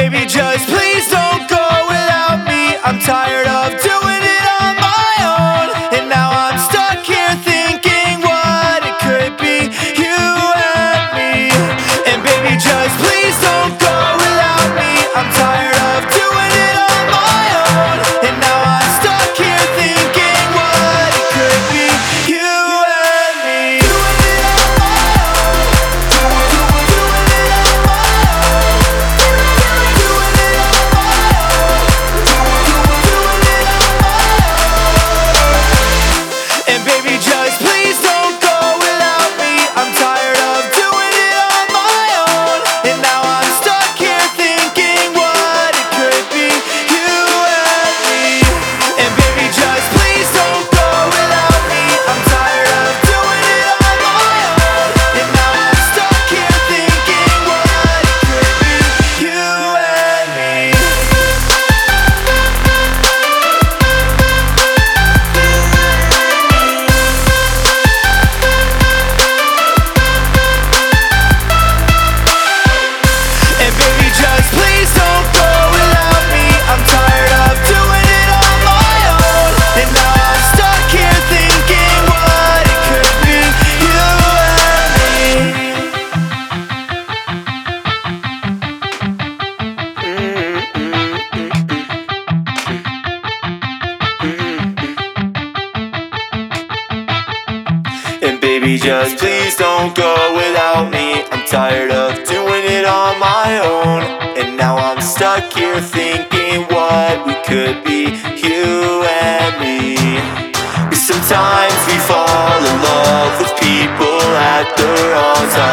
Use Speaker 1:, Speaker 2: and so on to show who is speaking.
Speaker 1: Baby, just please don't go without me. I'm tired Baby, just please don't go without me. I'm tired of doing it on my own. And now I'm stuck here thinking what we could be, you and me. Sometimes we fall in love with people at the wrong time.